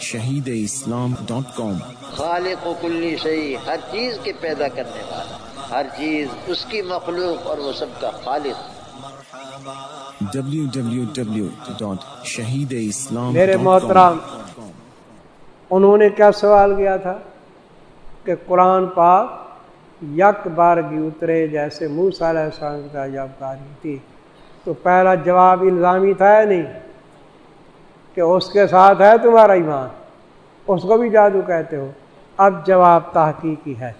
شہید اسلام ڈاٹ کام۔ خالق و کلی شہی ہر چیز کے پیدا کرنے والا ہر چیز اس کی مخلوق اور وہ سب کا خالق۔ شہید اسلام میرے محترام انہوں نے کیا سوال کیا تھا؟ کہ قرآن پاک یک بارگی اترے جیسے منہ علیہ السلام کا جب کاری تھی۔ تو پہلا جواب الزامی تھا یا نہیں؟ کہ اس کے ساتھ ہے تمہارا ایمان؟ اس کو بھی جادو کہتے ہو۔ اب جواب تحقیقی ہے۔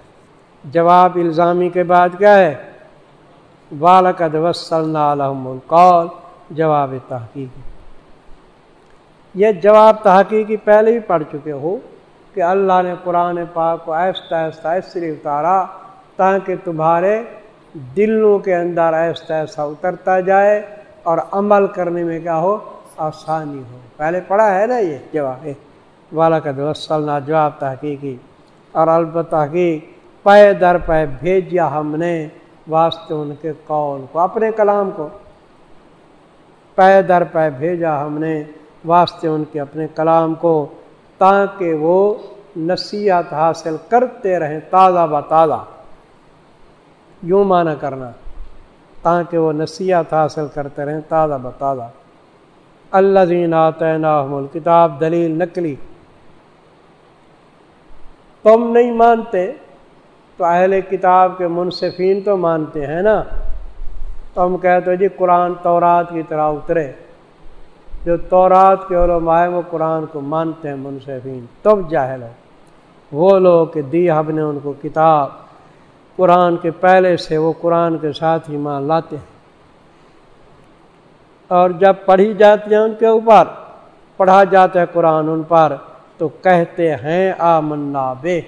جواب الزامی کے بعد کیا ہے؟ والد وسلم القول۔ جواب تحقیقی۔ یہ جواب تحقیقی پہلے ہی پڑھ چکے ہو کہ اللہ نے قرآن پاک کو ایستا ایستا اس اتارا تاکہ تمہارے دلوں کے اندر ایسا ایسا اترتا جائے اور عمل کرنے میں کیا ہو؟ آسانی ہو۔ پہلے پڑھا ہے نا یہ جواب؟ والا کا دوسلنا جواب تحقیقی اور البتہ تحقیق، پے در پے بھیجا ہم نے واسطے ان کے قول کو، اپنے کلام کو۔ پے در پے بھیجا ہم نے واسطے ان کے اپنے کلام کو، تاکہ وہ نصیحت حاصل کرتے رہیں تازہ ب تازہ۔ یوں معنی کرنا، تاکہ وہ نصیحت حاصل کرتے رہیں تازہ ب تازہ۔ اللہ دین آتحم کتاب دلیل نکلی۔ تم نہیں مانتے، تو اہل کتاب کے منصفین تو مانتے ہیں نا۔ تم کہتے ہو جی قرآن تورات کی طرح اترے۔ جو تورات کے علماء وہ قرآن کو مانتے ہیں منصفین۔ تب جاہل ہو۔ وہ لوگ کہ دی حب نے ان کو کتاب۔ قرآن کے پہلے سے وہ قرآن کے ساتھ ہی مان لاتے ہیں۔ اور جب پڑھی جاتی ہے ان کے اوپر، پڑھا جاتا ہے قرآن ان پر، تو کہتے ہیں آ منا بے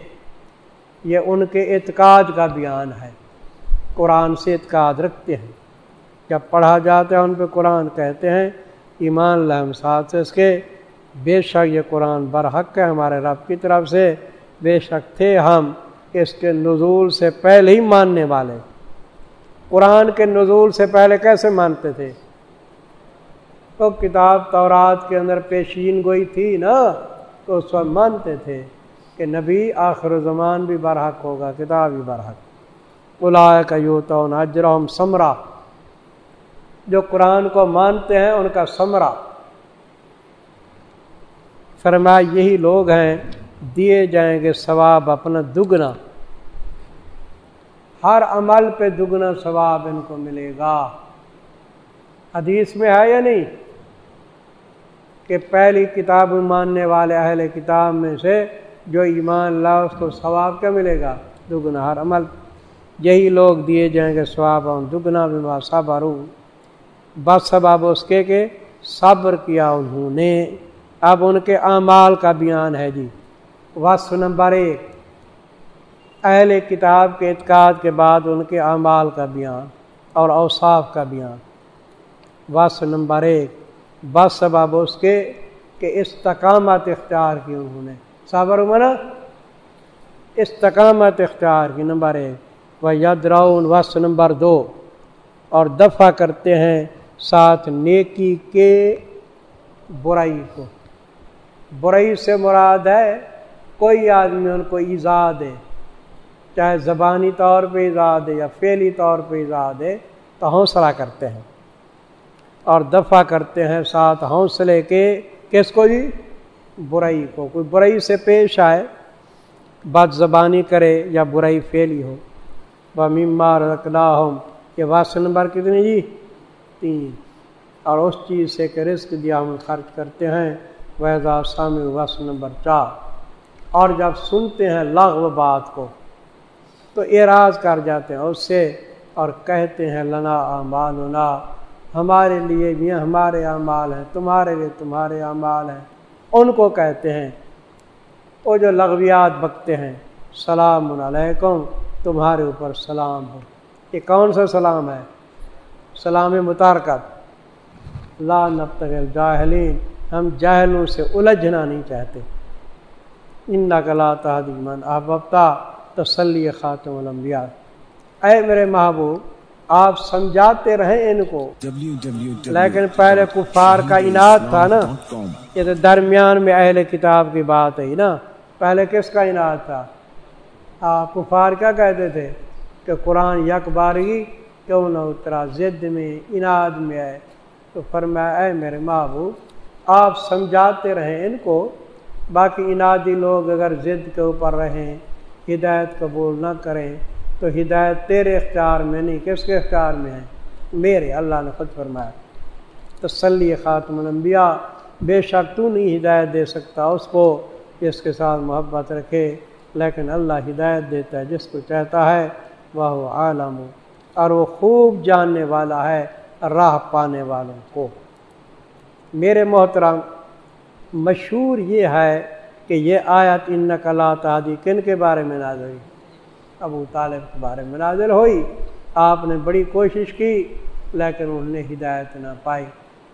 یہ ان کے اعتقاد کا بیان ہے۔ قرآن سے اعتقاد رکھتے ہیں۔ جب پڑھا جاتا ہے ان پہ قرآن، کہتے ہیں، ایمان لہم ساتھ سے اس کے۔ بے شک یہ قرآن برحق ہے ہمارے رب کی طرف سے۔ بے شک تھے ہم اس کے نزول سے پہلے ہی ماننے والے۔ قرآن کے نزول سے پہلے کیسے مانتے تھے؟ تو کتاب تورات کے اندر پیشین گوئی تھی نا، تو اس وقت مانتے تھے کہ نبی آخر زمان بھی برحق ہوگا، کتاب بھی برحق۔ الا کا یو تو اجرم سمرا۔ جو قرآن کو مانتے ہیں ان کا سمرا۔ فرما یہی لوگ ہیں، دیے جائیں گے ثواب اپنا دگنا۔ ہر عمل پہ دگنا ثواب ان کو ملے گا۔ حدیث میں ہے یا نہیں؟ کہ پہلی کتاب ماننے والے اہل کتاب میں سے جو ایمان لا اس کو ثواب کیا ملے گا؟ دگنا ہر عمل۔ یہی لوگ دیے جائیں گے ثواب دگنا بھی صبر بس سباب اس کے کہ صبر کیا انہوں نے۔ اب ان کے اعمال کا بیان ہے جی۔ وصف نمبر ایک۔ اہل کتاب کے اعتقاد کے بعد ان کے اعمال کا بیان اور اوصاف کا بیان۔ وصف نمبر ایک۔ بس سبب اس کے کہ استقامت اختیار کی انہوں نے۔ صابر منا استقامت اختیار کی نمبر ایک۔ وہ ید راؤن وس نمبر دو۔ اور دفع کرتے ہیں ساتھ نیکی کے برائی کو۔ برائی سے مراد ہے کوئی آدمی ان کو ایزا دے، چاہے زبانی طور پہ ایزا دے یا فعلی طور پہ ایزا دے، تو حوصلہ کرتے ہیں۔ اور دفع کرتے ہیں ساتھ حوصلے کے کس کو جی؟ برائی کو۔ کوئی برائی سے پیش آئے بد زبانی کرے یا برائی پھیلی ہو۔ بمار رکھنا ہو یہ واس نمبر کتنی جی؟ تین۔ اور اس چیز سے کہ رزق دیا ہم خرچ کرتے ہیں۔ ویزا سامع وس نمبر چار۔ اور جب سنتے ہیں لغو بات کو، تو اعراض کر جاتے ہیں اس سے اور کہتے ہیں لنا اعمالنا۔ ہمارے لیے بھی ہمارے اعمال ہیں، تمہارے لیے تمہارے اعمال ہیں۔ ان کو کہتے ہیں، وہ جو لغویات بکتے ہیں، سلام علیکم، تمہارے اوپر سلام ہو۔ یہ کون سا سلام ہے؟ سلام متارکت۔ لا نبتغل جاہلین ہم جاہلوں سے الجھنا نہیں چاہتے۔ ان نقلا تحدیمن احبتا تسلی خاتم الانبیاء۔ اے میرے محبوب آپ سمجھاتے رہیں ان کو۔ لیکن پہلے کفار کا انعد تھا نا یہ تو درمیان میں اہل کتاب کی بات ہے نا۔ پہلے کس کا انعد تھا؟ آپ کفار کیا کہتے تھے؟ کہ قرآن یک بارگی کیوں نہ اترا ضد میں انعد میں ہے۔ تو فرمایا اے میرے محبوب آپ سمجھاتے رہیں ان کو۔ باقی انادی لوگ اگر ضد کے اوپر رہیں ہدایت قبول نہ کریں تو ہدایت تیرے اختیار میں نہیں، کس کے اختیار میں ہے؟ میرے، اللہ نے خود فرمایا۔ تسلی خاتم الانبیاء، بے شک تو نہیں ہدایت دے سکتا اس کو جس کے ساتھ محبت رکھے، لیکن اللہ ہدایت دیتا ہے، جس کو چاہتا ہے وہ عالم۔ اور وہ خوب جاننے والا ہے، راہ پانے والوں کو۔ میرے محترم، مشہور یہ ہے کہ یہ آیت ان نقلا تعدی کن کے بارے میں نازل ہوئی؟ ابو طالب کے بارے میں نازل ہوئی۔ آپ نے بڑی کوشش کی، لیکن انہوں نے ہدایت نہ پائی۔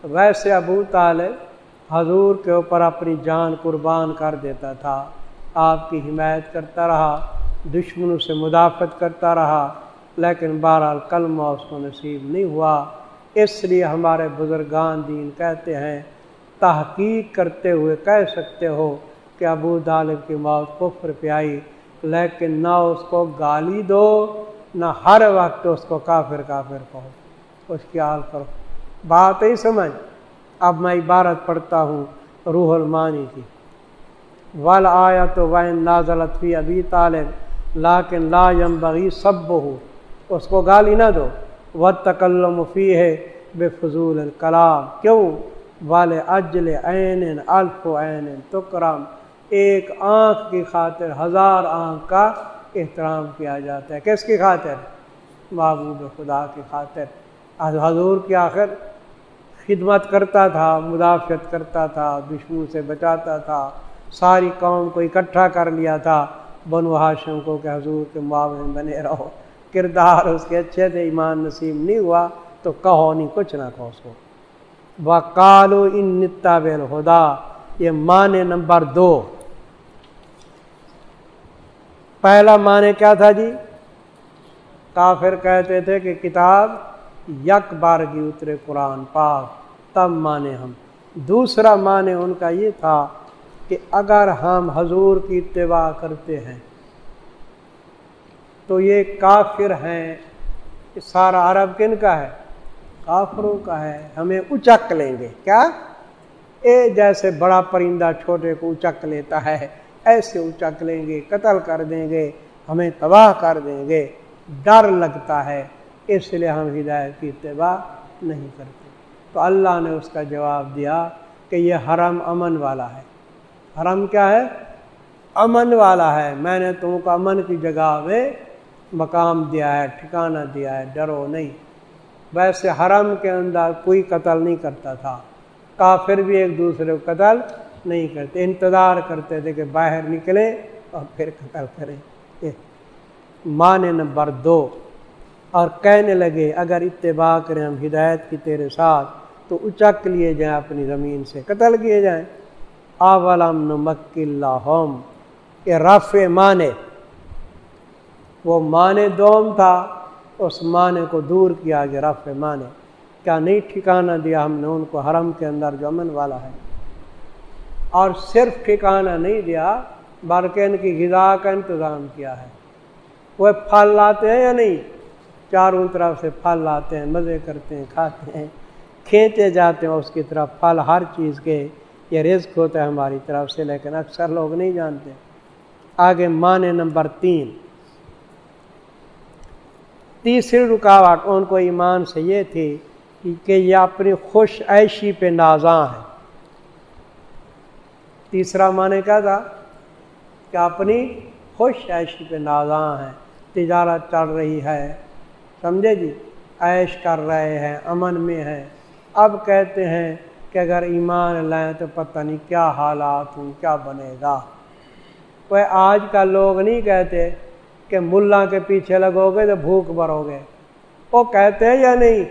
ویسے ابو طالب حضور کے اوپر اپنی جان قربان کر دیتا تھا۔ آپ کی حمایت کرتا رہا، دشمنوں سے مدافعت کرتا رہا، لیکن بہرحال کلمہ اس کو نصیب نہیں ہوا۔ اس لیے ہمارے بزرگان دین کہتے ہیں، تحقیق کرتے ہوئے کہہ سکتے ہو کہ ابو طالب کی موت کفر پہ آئی۔ لیکن نہ اس کو گالی دو، نہ ہر وقت اس کو کافر کافر کہو۔ اس کی حال کرو۔ بات ہی سمجھ۔ اب میں عبارت پڑھتا ہوں روح المانی کی۔ ول آیا تو وین نازلت فی ابھی طالب لاکن لا یم بغی سب ہو اس کو گالی نہ دو۔ و تکلم فی ہے بے فضول الکلام کیوں؟ والے اجل عین الف عین تکرم ایک آنکھ کی خاطر ہزار آنکھ کا احترام کیا جاتا ہے۔ کس کی خاطر؟ محبوب خدا کی خاطر۔ حضور کی آخر خدمت کرتا تھا، مدافعت کرتا تھا، دشمن سے بچاتا تھا۔ ساری قوم کو اکٹھا کر لیا تھا۔ بنو ہاشم کو کہ حضور کے معاون بنے رہو۔ کردار اس کے اچھے تھے، ایمان نصیب نہیں ہوا۔ تو کہو نہیں، کچھ نہ کہو سو کالو ان نتا خدا یہ معنی نمبر دو۔ پہلا معنی کیا تھا جی؟ کافر کہتے تھے کہ کتاب یک بار کی اترے قرآن پاک، تب مانے ہم۔ دوسرا معنی ان کا یہ تھا کہ اگر ہم حضور کی اتباع کرتے ہیں تو یہ کافر ہیں۔ سارا عرب کن کا ہے؟ کافروں کا ہے۔ ہمیں اچک لیں گے۔ کیا؟ اے جیسے بڑا پرندہ چھوٹے کو اچک لیتا ہے۔ ایسے اچک لیں گے، قتل کر دیں گے، ہمیں تباہ کر دیں گے۔ ڈر لگتا ہے، اس لیے ہم ہدایت کی اتباع نہیں کرتے۔ تو اللہ نے اس کا جواب دیا کہ یہ حرم امن والا ہے۔ حرم کیا ہے؟ امن والا ہے۔ میں نے تم کو امن کی جگہ میں مقام دیا ہے، ٹھکانہ دیا ہے، ڈرو نہیں۔ ویسے حرم کے اندر کوئی قتل نہیں کرتا تھا۔ کافر بھی ایک دوسرے کو قتل نہیں کرتے، انتظار کرتے تھے کہ باہر نکلے اور پھر قتل کریں مان نمبر دو۔ اور کہنے لگے، اگر اتباع کریں ہم ہدایت کی تیرے ساتھ، تو اچک لیے جائیں اپنی زمین سے، قتل کیے جائیں۔ اولم نمک اللہ یہ رف مانے وہ مانے دوم تھا، اس معنی کو دور کیا گیا رف مانے کیا نہیں ٹھکانہ دیا ہم نے، ان کو حرم کے اندر جو امن والا ہے۔ اور صرف ٹھکانہ نہیں دیا بلکہ ان کی غذا کا انتظام کیا ہے۔ وہ پھل لاتے ہیں یا نہیں؟ چاروں طرف سے پھل لاتے ہیں، مزے کرتے ہیں، کھاتے ہیں، کھینچے جاتے ہیں اس کی طرف پھل ہر چیز کے یہ رزق ہوتا ہے ہماری طرف سے، لیکن اکثر لوگ نہیں جانتے۔ آگے معنی نمبر تین۔ تیسری رکاوٹ ان کو ایمان سے یہ تھی کہ یہ اپنی خوش عیشی پہ نازاں ہے تیسرا معنی کیا تھا کہ اپنی خوش عیشی پہ نازاں ہیں، تجارت چل رہی ہے۔ سمجھے جی؟ عیش کر رہے ہیں، امن میں ہیں۔ اب کہتے ہیں کہ اگر ایمان لائیں تو پتہ نہیں کیا حالات ہوں، کیا بنے گا۔ وہ آج کا لوگ نہیں کہتے کہ ملا کے پیچھے لگو گے تو بھوک بھرو گے۔ وہ کہتے ہیں یا نہیں؟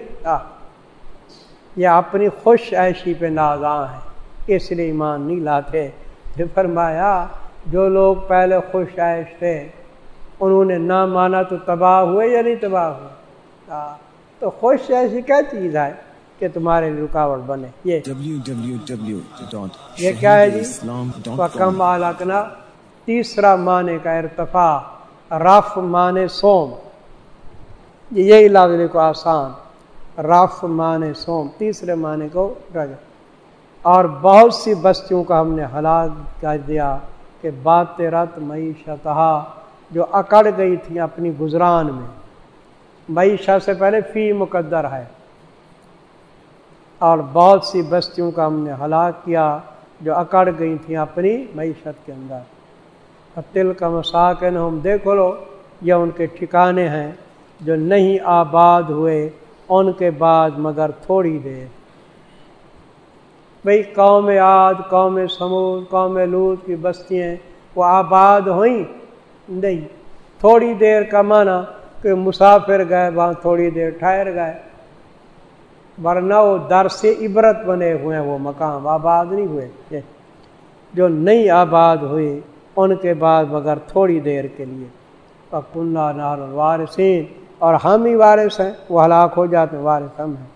یہ اپنی خوش عیشی پہ نازاں ہے اس لیے ایمان نہیں لاتے۔ پھر فرمایا، جو لوگ پہلے خوش عیش تھے، انہوں نے نہ مانا تو تباہ ہوئے یا نہیں تباہ ہوئے؟ تو خوش ایسی کیا چیز ہے کہ تمہارے رکاوٹ بنے؟ یہ۔ یہ کیا ہے جی؟ کم آلکنا، تیسرا معنی کا ارتفاع، رف معنی سوم یہی لفظ کو آسان، رف معنی سوم تیسرے معنی کو رج اور بہت سی بستیوں کا ہم نے ہلاک کر دیا کہ بات رت معیشت جو اکڑ گئی تھی اپنی گزران میں۔ معیشت سے پہلے فی مقدر ہے۔ اور بہت سی بستیوں کا ہم نے ہلاک کیا جو اکڑ گئی تھیں اپنی معیشت کے اندر۔ تل کا مساکن ہم دیکھ لو، یہ ان کے ٹھکانے ہیں جو نہیں آباد ہوئے، ان کے بعد مگر تھوڑی دیر۔ بھئی قوم عاد، قوم سمود قوم لوت کی بستیاں وہ آباد ہوئیں۔ نہیں، تھوڑی دیر کا معنی کہ مسافر گئے، وہاں تھوڑی دیر ٹھہر گئے۔ ورنہ وہ در سے عبرت بنے ہوئے ہیں، وہ مقام آباد نہیں ہوئے۔ جو نئی آباد ہوئی ان کے بعد مگر تھوڑی دیر کے لیے۔ کنہ نار وارثین اور ہم ہی وارث ہیں، وہ ہلاک ہو جاتے وارث ہم ہیں۔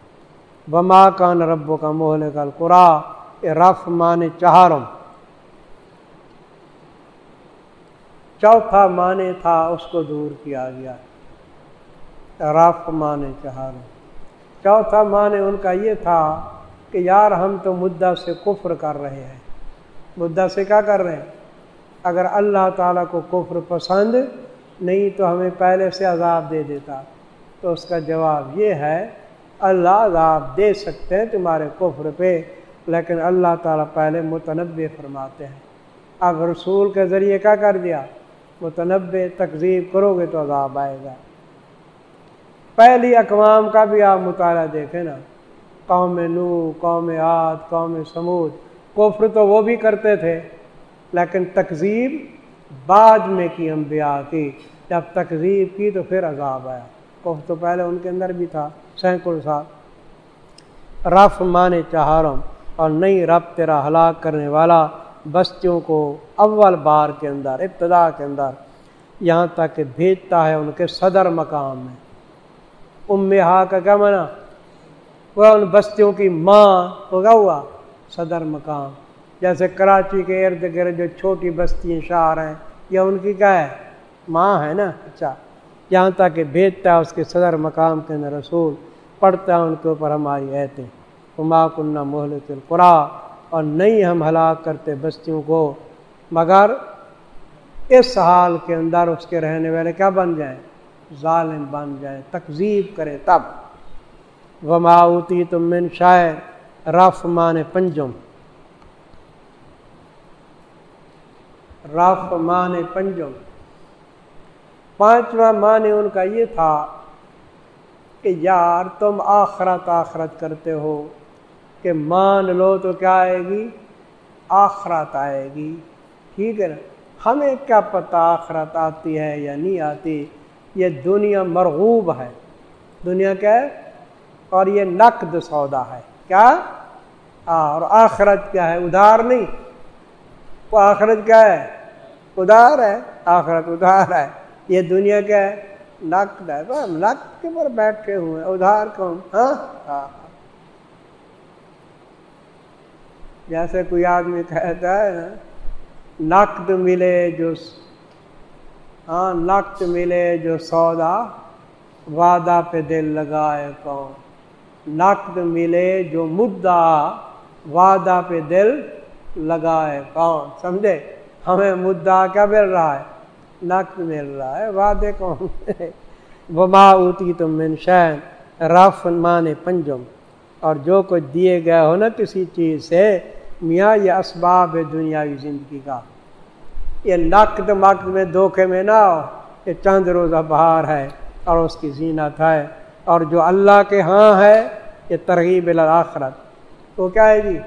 بما کان رب کا محل کل قرا رف مان چہارم۔ چوتھا معنی تھا، اس کو دور کیا گیا۔ رف مان چہارم۔ چوتھا معنی ان کا یہ تھا کہ یار ہم تو مدعا سے کفر کر رہے ہیں۔ مدعا سے کیا کر رہے ہیں؟ اگر اللہ تعالیٰ کو کفر پسند نہیں تو ہمیں پہلے سے عذاب دے دیتا۔ تو اس کا جواب یہ ہے اللہ عذاب دے سکتے ہیں تمہارے کفر پہ، لیکن اللہ تعالیٰ پہلے متنوع فرماتے ہیں۔ اب رسول کے ذریعے کیا کر دیا؟ متنوع تقزیب کرو گے تو عذاب آئے گا۔ پہلی اقوام کا بھی آپ مطالعہ دیکھیں نا۔ قوم نو قوم عاد، قوم سمود کفر تو وہ بھی کرتے تھے، لیکن تقزیب بعد میں کی انبیاء کی۔ جب تقزیب کی تو پھر عذاب آیا۔ کف تو پہلے ان کے اندر بھی تھا سینکڑ سال رف مان چہارم، اور نئی رب تیرا ہلاک کرنے والا، بستیوں کو اول بار کے اندر، ابتدا کے اندر یہاں تک کہ بھیجتا ہے ان کے صدر مقام میں۔ ام ہا کا کیا منع وہ ان بستیوں کی ماں ہوگا ہوا؟ صدر مقام۔ جیسے کراچی کے ارد گرد جو چھوٹی بستیاں شہر ہیں یا ان کی کیا ہے؟ ماں ہے نا اچھا۔ یہاں تک کہ بھیجتا ہے اس کے صدر مقام کے اندر رسول، پڑھتا ہے ان کے اوپر ہماری ایتیں۔ کما کنہ محلت القرا، اور نہیں ہم ہلاک کرتے بستیوں کو۔ مگر اس حال کے اندر اس کے رہنے والے کیا بن جائیں؟ ظالم بن جائیں تقزیب کرے تب۔ وماؤتی تم من شاعر رف مان پنجم۔ رف مان پنجم۔ پانچواں معنی ان کا یہ تھا کہ یار تم آخرت آخرت کرتے ہو، کہ مان لو تو کیا آئے گی؟ آخرت آئے گی۔ ٹھیک ہے نا؟ ہمیں کیا پتہ آخرت آتی ہے یا نہیں آتی؟ یہ دنیا مرغوب ہے۔ دنیا کیا ہے؟ اور یہ نقد سودا ہے۔ کیا؟ اور آخرت کیا ہے؟ ادھار نہیں۔ وہ آخرت کیا ہے؟ ادھار ہے۔ آخرت ادھار ہے۔ یہ دنیا کیا ہے نقد ہے نقد کے پر بیٹھے ہوئے ادھار کون؟ ہاں؟ ہاں۔ جیسے کوئی آدمی کہتا ہے نقد ملے جو ہاں نقد ملے جو سودا، وعدہ پہ دل لگائے کون؟ نقد ملے جو مدعا، وعدہ پہ دل لگائے کون؟ سمجھے؟ ہمیں مدعا کیا مل رہا ہے؟ نقد مل رہا ہے، وعدے کون وما اوتی تم من شین رف مان پنجم۔ اور جو کچھ دیے گئے ہو نا کسی چیز سے، میاں یہ اسباب ہے دنیاوی زندگی کا۔ یہ نقد مقد میں دھوکے میں نہ ہو یہ چند روزہ بہار ہے اور اس کی زینت ہے۔ اور جو اللہ کے ہاں ہے، یہ ترغیب الآخرت تو کیا ہے جی؟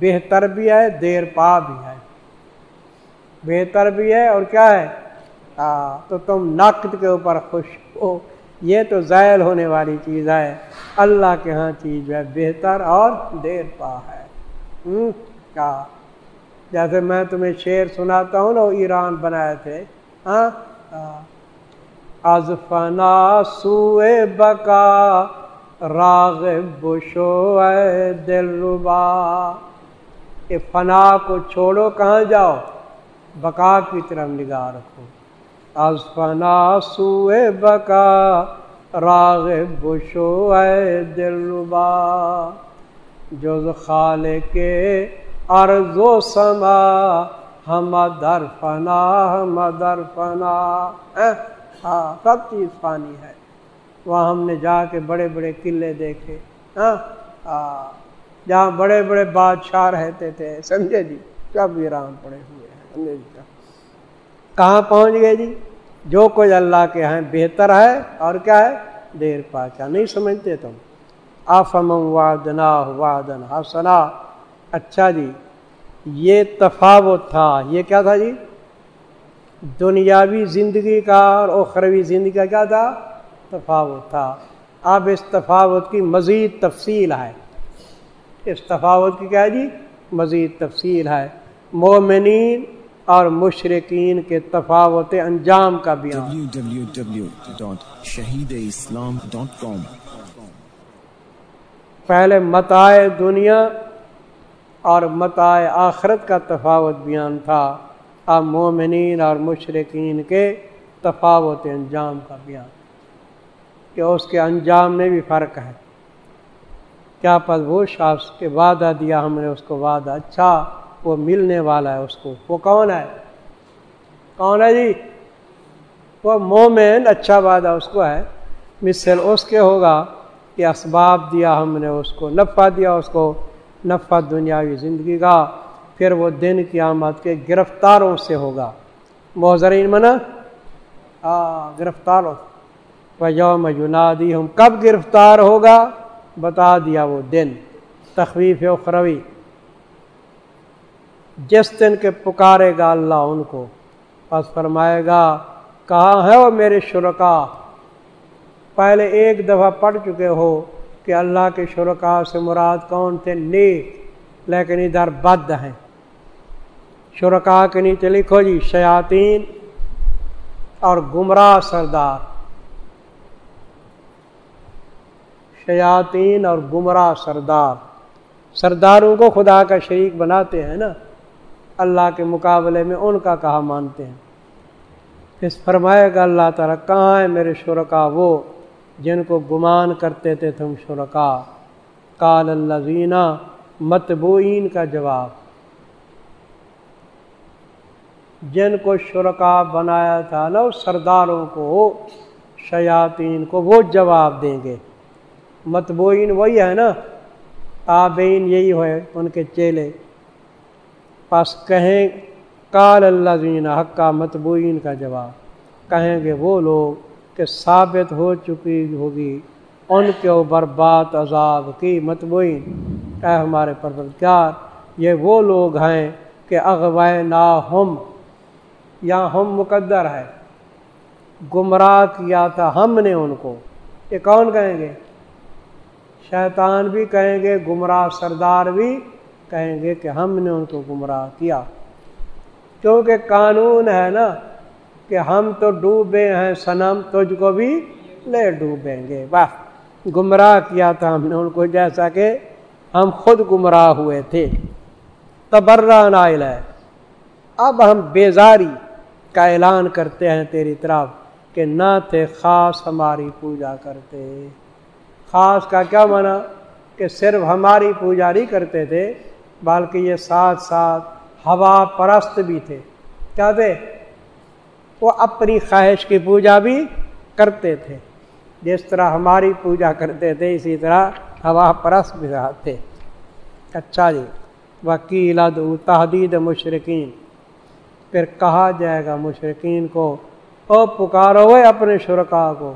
بہتر بھی ہے، دیر پا بھی ہے۔ بہتر بھی ہے اور کیا ہے؟ ہاں تو تم نقد کے اوپر خوش ہو۔ یہ تو ذائل ہونے والی چیز ہے۔ اللہ کے ہاں چیز ہے، بہتر اور دیر پا ہے۔ کیا؟ جیسے میں تمہیں شعر سناتا ہوں نا ایران بنائے تھے۔ ہاں؟ از فنا سوئے بکا، راغ بشو دل ربا۔ اے فنا کو چھوڑو، کہاں جاؤ؟ بقا کی طرف نگاہ رکھو۔ از فنا سوئے بکا راغ بشو اے دل ربا۔ جز خال کے ارض و سما، ہم در فنا، ہم در فنا۔ ہاں سب چیز پانی ہے۔ وہاں ہم نے جا کے بڑے بڑے قلعے دیکھے۔ ہاں جہاں بڑے بڑے بادشاہ رہتے تھے، سمجھے جی سب ویران پڑے ہوئے۔ ہیں کہاں پہنچ گئے جی؟ جو کچھ اللہ کے ہیں بہتر ہے اور کیا ہے؟ دیر پاچا۔ نہیں سمجھتے تم؟ آفم وادنا وادن حسنا۔ اچھا جی یہ تفاوت تھا۔ یہ کیا تھا جی؟ دنیاوی زندگی کا اور اخروی زندگی کا کیا تھا؟ تفاوت تھا۔ اب اس تفاوت کی مزید تفصیل ہے۔ اس تفاوت کی کیا جی؟ مزید تفصیل ہے۔ مومنین اور مشرقین کے تفاوت انجام کا بیان۔ پہلے متائے دنیا اور متائے آخرت کا تفاوت بیان تھا۔ اب مومنین اور مشرقین کے تفاوت انجام کا بیان۔ کہ اس کے انجام میں بھی فرق ہے۔ کیا پس وہ شخص کے وعدہ دیا ہم نے اس کو وعدہ اچھا وہ ملنے والا ہے اس کو۔ وہ کون ہے؟ کون ہے جی؟ وہ مومن اچھا وعدہ اس کو ہے۔ مثل اس کے ہوگا کہ اسباب دیا ہم نے اس کو، نفع دیا اس کو۔ نفع دنیاوی زندگی کا، پھر وہ دن کی آمد کے گرفتاروں سے ہوگا۔ محضرین منا ہاں گرفتاروں۔ یوم ینادی ہم کب گرفتار ہوگا؟ بتا دیا وہ دن۔ تخویف اخروی۔ جس دن کے پکارے گا اللہ ان کو بس فرمائے گا، کہاں ہے وہ میرے شرکا؟ پہلے ایک دفعہ پڑھ چکے ہو کہ اللہ کے شرکا سے مراد کون تھے؟ نیک، لیکن ادھر بد ہیں۔ شرکا کے نیچے لکھو جی شیاطین اور گمراہ سردار۔ شیاطین اور گمراہ سردار۔ سرداروں کو خدا کا شریک بناتے ہیں نا۔ اللہ کے مقابلے میں ان کا کہا مانتے ہیں۔ اس فرمائے گا اللہ تعالیٰ کہاں ہے میرے شرکا وہ جن کو گمان کرتے تھے تم شرکا؟ کال اللہ زینہ متبوئین کا جواب۔ جن کو شرکا بنایا تھا نا سرداروں کو، شیاطین کو وہ جواب دیں گے۔ متبوئین وہی ہے نا آبین یہی ہوئے ان کے چیلے۔ پس کہیں کال اللہ زین حقہ متبوئین کا جواب۔ کہیں گے وہ لوگ کہ ثابت ہو چکی ہوگی، ان کے اوپر بات عذاب کی متبوئین اے ہمارے پروردگار، یہ وہ لوگ ہیں کہ اغوائے نا ہم یا ہم مقدر ہے گمراہ کیا تھا ہم نے ان کو۔ یہ کون کہیں گے؟ شیطان بھی کہیں گے، گمراہ سردار بھی کہیں گے کہ ہم نے ان کو گمراہ کیا۔ کیونکہ قانون ہے نا کہ ہم تو ڈوبے ہیں سنم تجھ کو بھی لے ڈوبیں گے۔ بس گمراہ کیا تھا ہم نے ان کو، جیسا کہ ہم خود گمراہ ہوئے تھے۔ تبرہ نائل ہے۔ اب ہم بیزاری کا اعلان کرتے ہیں تیری طرف کہ نہ تھے خاص ہماری پوجا کرتے۔ خاص کا کیا مانا کہ صرف ہماری پوجا نہیں کرتے تھے بلکہ یہ ساتھ ساتھ ہوا پرست بھی تھے۔ کیا تھے؟ وہ اپنی خواہش کی پوجا بھی کرتے تھے۔ جس طرح ہماری پوجا کرتے تھے، اسی طرح ہوا پرست بھی تھے۔ اچھا جی وکیل تحدید مشرقین پھر کہا جائے گا مشرقین کو، او پکارو وہ اپنے شرکا کو۔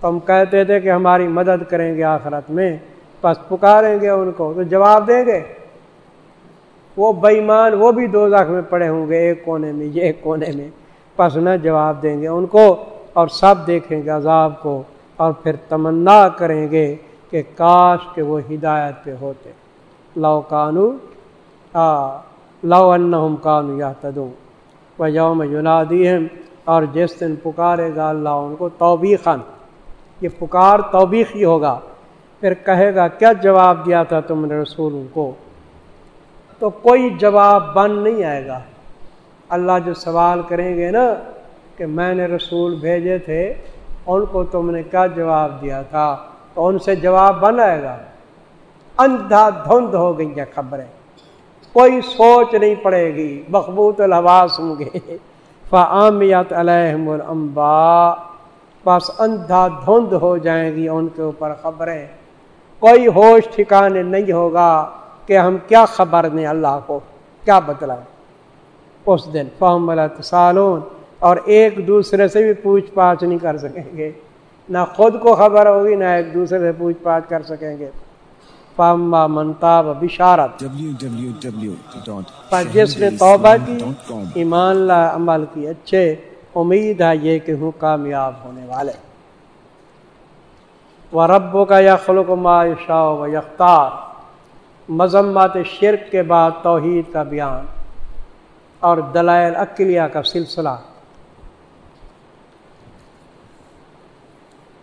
تم کہتے تھے کہ ہماری مدد کریں گے آخرت میں بس پکاریں گے ان کو، تو جواب دیں گے۔ وہ بےمان وہ بھی دو میں پڑے ہوں گے، ایک کونے میں، یہ ایک کونے میں۔ پس نہ جواب دیں گے ان کو اور سب دیکھیں گے عذاب کو اور پھر تمنا کریں گے کہ کاش کے وہ ہدایت پہ ہوتے۔ لو کانو لو ان کانو یا تدو و یوم یونادی اور جس دن پکارے گا اللہ ان کو توبیخن یہ پکار توبیخی ہوگا۔ پھر کہے گا، کیا جواب دیا تھا تم نے رسولوں کو؟ تو کوئی جواب بن نہیں آئے گا۔ اللہ جو سوال کریں گے نا کہ میں نے رسول بھیجے تھے، ان کو تم نے کیا جواب دیا تھا؟ تو ان سے جواب بن آئے گا۔ اندھا دھند ہو گئی ہیں خبریں۔ کوئی سوچ نہیں پڑے گی۔ بخبوط الحواس ہوں گے۔ فعامیت علیہم الانبا بس اندھا دھند ہو جائیں گی ان کے اوپر خبریں۔ کوئی ہوش ٹھکانے نہیں ہوگا۔ کہ ہم کیا خبر دیں اللہ کو؟ کیا بدلا اس دن فہم سالون اور ایک دوسرے سے بھی پوچھ پاچھ نہیں کر سکیں گے۔ نہ خود کو خبر ہوگی، نہ ایک دوسرے سے پوچھ پاچھ کر سکیں گے۔ فاما منتاب بشارت پر جس نے توبہ کی، ایمان لا عمل کی اچھے، امید ہے یہ کہ ہوں کامیاب ہونے والے۔ وہ ربوں کا یا ما شاہ و یختار مذمت شرک کے بعد توحید کا بیان اور دلائل اقلیہ کا سلسلہ۔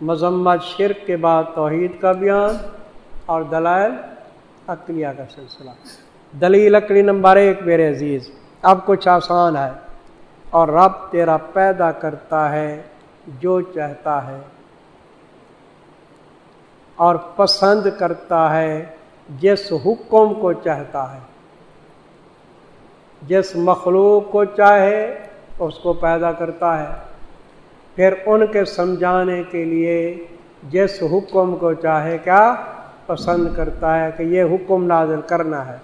مذمت شرک کے بعد توحید کا بیان اور دلائل عقلیہ کا سلسلہ۔ دلیل اکڑی نمبر ایک میرے عزیز، اب کچھ آسان ہے اور رب تیرا پیدا کرتا ہے جو چاہتا ہے اور پسند کرتا ہے جس حکم کو چاہتا ہے۔ جس مخلوق کو چاہے، اس کو پیدا کرتا ہے۔ پھر ان کے سمجھانے کے لیے جس حکم کو چاہے کیا؟ پسند کرتا ہے کہ یہ حکم نازل کرنا ہے۔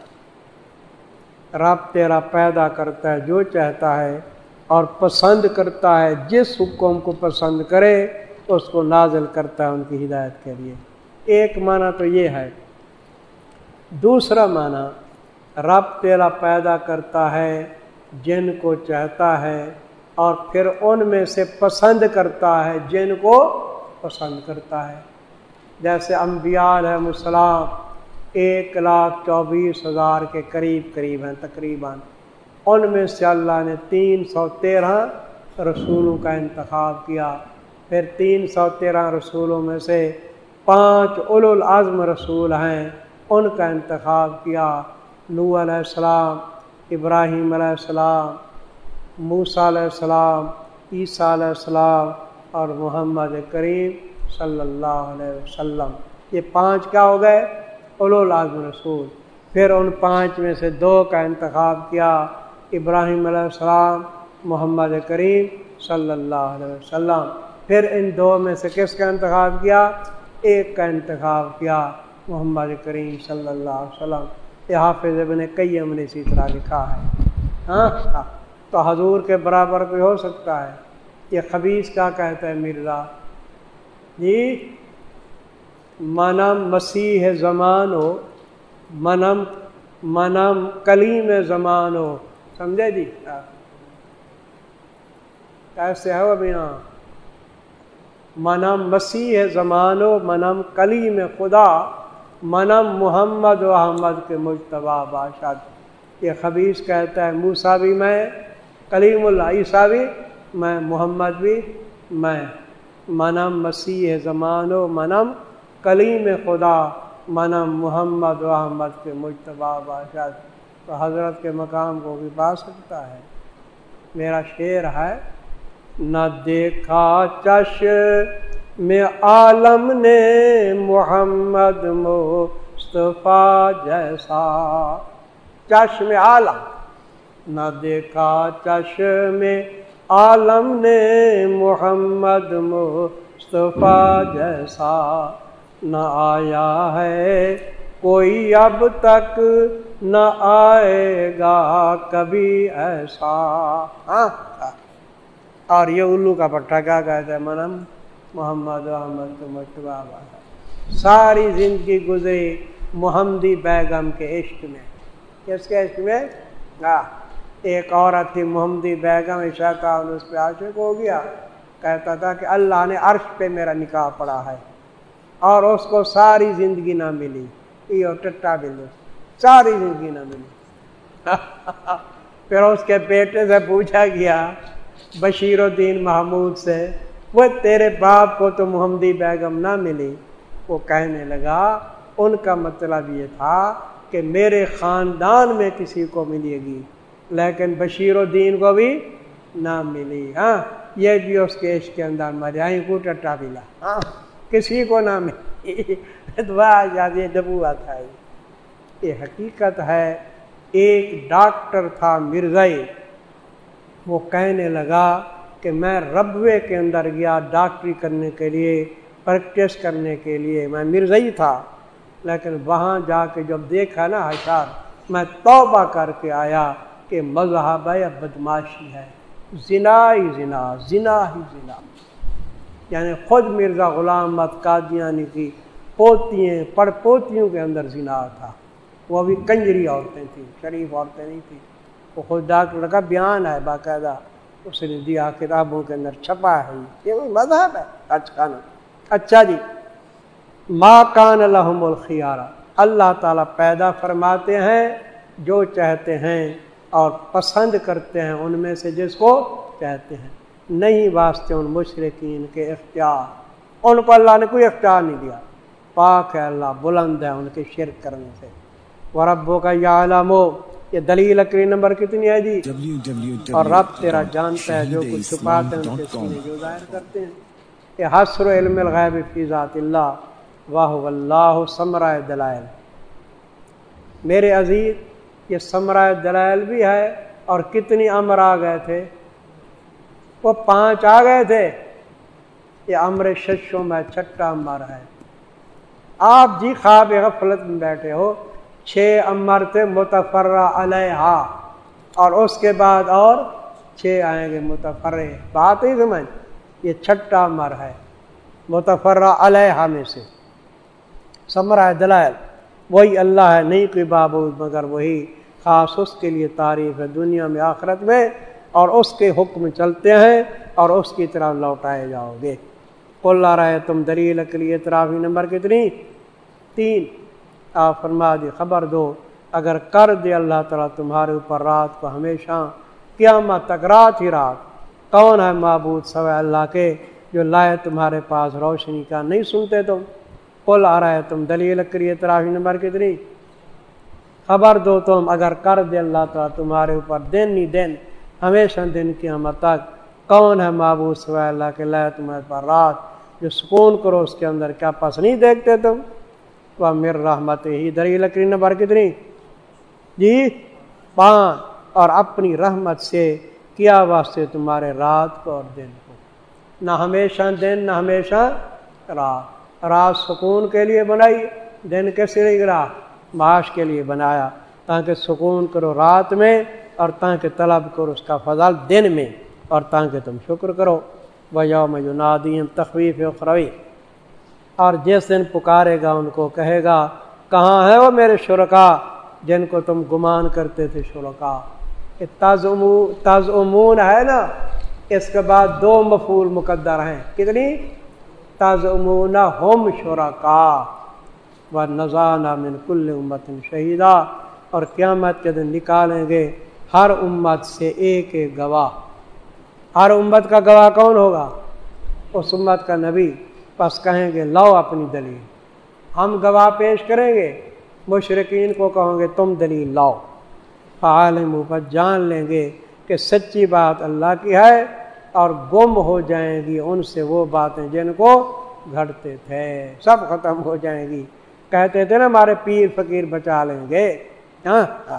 رب تیرا پیدا کرتا ہے جو چاہتا ہے اور پسند کرتا ہے، جس حکم کو پسند کرے، اس کو نازل کرتا ہے ان کی ہدایت کے لیے۔ ایک معنی تو یہ ہے دوسرا معنی، رب تیرا پیدا کرتا ہے، جن کو چاہتا ہے، اور پھر ان میں سے پسند کرتا ہے، جن کو پسند کرتا ہے۔ جیسے انبیاء علیہ السلام ایک لاکھ چوبیس ہزار کے قریب قریب ہیں، تقریباً۔ ان میں سے اللہ نے تین سو تیرہ رسولوں کا انتخاب کیا۔ پھر تین سو تیرہ رسولوں میں سے پانچ اول العظم رسول ہیں۔ ان کا انتخاب کیا۔ نو علیہ السلام، ابراہیم علیہ السلام، موسیٰ علیہ السلام، عیسیٰ علیہ السلام اور محمد کریم صلی اللہ علیہ وسلم۔ یہ پانچ کیا ہو گئے؟ اولو لازم رسول پھر ان پانچ میں سے دو کا انتخاب کیا۔ ابراہیم علیہ السلام، محمد کریم صلی اللہ علیہ وسلم۔ پھر ان دو میں سے کس کا انتخاب کیا؟ ایک کا انتخاب کیا۔ محمد کریم صلی اللہ علیہ وسلم، یہ حافظ ابن کئی نے اسی طرح لکھا ہے۔ ہاں؟ تو حضور کے برابر بھی ہو سکتا ہے؟ یہ خبیص کیا کہتا ہے مرزا؟ جی منم مسیح زمان ہو، منم منم کلیم زمان ہو۔ سمجھے جی؟ ہاں۔ کیسے ہے ابھی ہاں۔ منم مسیح زمان ہو، منم کلیم خدا۔ منم محمد و احمد کے مشتبہ بادشاہ یہ خبیص کہتا ہے موسا بھی میں، کلیم اللہ عیسیٰ بھی، میں محمد بھی، میں منم مسیح زمان و منم کلیم خدا، منم محمد و احمد کے مشتبہ بادشاہ تو حضرت کے مقام کو بھی پا سکتا ہے۔ میرا شعر ہے، نہ دیکھا چش میں عالم نے محمد مصطفیٰ جیسا۔ چشم عالم، نہ دیکھا چش میں عالم نے محمد مصطفیٰ جیسا۔ نہ آیا ہے کوئی اب تک، نہ آئے گا کبھی ایسا۔ ہاں۔, ہاں۔ اور یہ الو کا پٹھا کیا کہتے ہیں، منم؟ محمد احمد مشتبہ ساری زندگی گزری محمدی بیگم کے عشق میں۔ کس کے عشق میں؟ ہاں ایک عورت تھی، محمدی بیگم عشا کا اس پہ عاشق ہو گیا۔ کہتا تھا کہ اللہ نے عرش پہ میرا نکاح پڑا ہے اور اس کو ساری زندگی نہ ملی۔ یہ ٹٹا بلو، ساری زندگی نہ ملی۔ پھر اس کے بیٹے سے پوچھا گیا، بشیر الدین محمود سے وہ تیرے باپ کو تو محمدی بیگم نہ ملی۔ وہ کہنے لگا، ان کا مطلب یہ تھا کہ میرے خاندان میں کسی کو ملے گی، لیکن بشیر الدین کو بھی نہ ملی۔ ہاں یہ بھی اس کے عشق کے اندر مریا۔ کو ٹٹا ملا۔ ہاں کسی کو نہ ملی۔ دعا یہ ڈبوا تھا یہ حقیقت ہے، ایک ڈاکٹر تھا مرزائی وہ کہنے لگا کہ میں ربوے کے اندر گیا ڈاکٹری کرنے کے لیے، پریکٹس کرنے کے لیے۔ میں مرزائی تھا، لیکن وہاں جا کے جب دیکھا نا حشار میں توبہ کر کے آیا کہ مذہب ہے بدماشی ہے۔ زنا ہی زنا زنا ہی زنا۔ یعنی خود مرزا غلام مت قادیانی کی پوتیاں پڑ پوتیوں کے اندر زنا تھا۔ وہ بھی کنجری عورتیں تھیں، شریف عورتیں نہیں تھیں۔ وہ خود ڈاکٹر کا بیان ہے باقاعدہ۔ اس نے دیا کتابوں کے اندر چھپا ہے۔ یہ مذہب ہے۔ اچھا نا۔ اچھا جی۔ ماں کان الحم الخیارہ۔ اللہ تعالیٰ پیدا فرماتے ہیں جو چاہتے ہیں اور پسند کرتے ہیں ان میں سے جس کو چاہتے ہیں۔ نہیں واسطے ان مشرقین کے اختیار۔ ان کو اللہ نے کوئی اختیار نہیں دیا۔ پاک ہے اللہ، بلند ہے ان کے شرک کرنے سے۔ وربو کا یا علم یہ دلیل اکری نمبر کتنی ہے جی اور رب تیرا جانتا ہے جو کچھ چھپاتے ہیں جو ظاہر کرتے ہیں۔ یہ حسر علم الغیب فی ذات اللہ واہ اللہ ثمرائے دلائل۔ میرے عزیز یہ ثمرائے دلائل بھی ہے اور کتنی امر آ گئے تھے۔ وہ پانچ آ گئے تھے۔ یہ امر ششوں میں چھٹا امر ہے۔ آپ جی خواب غفلت میں بیٹھے ہو۔ چھ امر تھے متفرہ علیہ اور اس کے بعد اور چھ آئیں گے متفر بات ہی سمجھ یہ چھٹا امر ہے۔ متفرہ علیہ میں سے۔ سمرا دلائل، وہی اللہ ہے نہیں کوئی بابود، مگر وہی خاص اس کے لیے تعریف ہے دنیا میں آخرت میں۔ اور اس کے حکم چلتے ہیں اور اس کی طرف لوٹائے جاؤ گے۔ اللہ رہے تم دلیل کے لیے اطرافی نمبر کتنی؟ تین۔ آپ فرما دی خبر دو، اگر کر دے اللہ تعالیٰ تمہارے اوپر رات کو ہمیشہ، قیامت تک رات ہی رات۔ کون ہے معبود سوائے اللہ کے جو لائے تمہارے پاس روشنی کا؟ نہیں سنتے تم۔ کل آ رہا ہے تم دلیل کریے ترافی نمبر کتنی؟ خبر دو تم، اگر کر دے اللہ تعالیٰ تمہارے اوپر دن نہیں دن، ہمیشہ دن کی ہم تک، کون ہے معبود سوائے اللہ کے لائے تمہارے پاس رات؟ جو سکون کرو اس کے اندر کیا پس نہیں دیکھتے تم؟ وہ میر رحمت ہی دری لکڑی نمبر کتنی جی پان اور اپنی رحمت سے کیا واسطے تمہارے رات کو اور دن کو نہ ہمیشہ دن نہ ہمیشہ رات رات سکون کے لیے بنائی دن کے سرے گرا معاش کے لیے بنایا تاکہ سکون کرو رات میں اور تاکہ طلب کرو اس کا فضل دن میں اور تاکہ تم شکر کرو وہ میں جو نادیم تخویف اخروی اور جس دن پکارے گا ان کو کہے گا، کہاں ہے وہ میرے شرکا؟ جن کو تم گمان کرتے تھے شرکا. تز امون ہے نا، اس کے بعد دو مفول مقدر ہیں۔ کتنی؟ تز امون ہوم شرکا۔ و نذانہ من کل امت شہیدہ اور قیامت کے دن نکالیں گے ہر امت سے ایک ایک گواہ۔ ہر امت کا گواہ کون ہوگا؟ اس امت کا نبی۔ بس کہیں گے، لاؤ اپنی دلیل۔ ہم گواہ پیش کریں گے مشرقین کو کہوں گے، تم دلیل لاؤ۔ عالم اوپر جان لیں گے کہ سچی بات اللہ کی ہے اور گم ہو جائیں گی ان سے وہ باتیں جن کو گھٹتے تھے۔ سب ختم ہو جائیں گی۔ کہتے تھے نا، ہمارے پیر فقیر بچا لیں گے۔ ہاں۔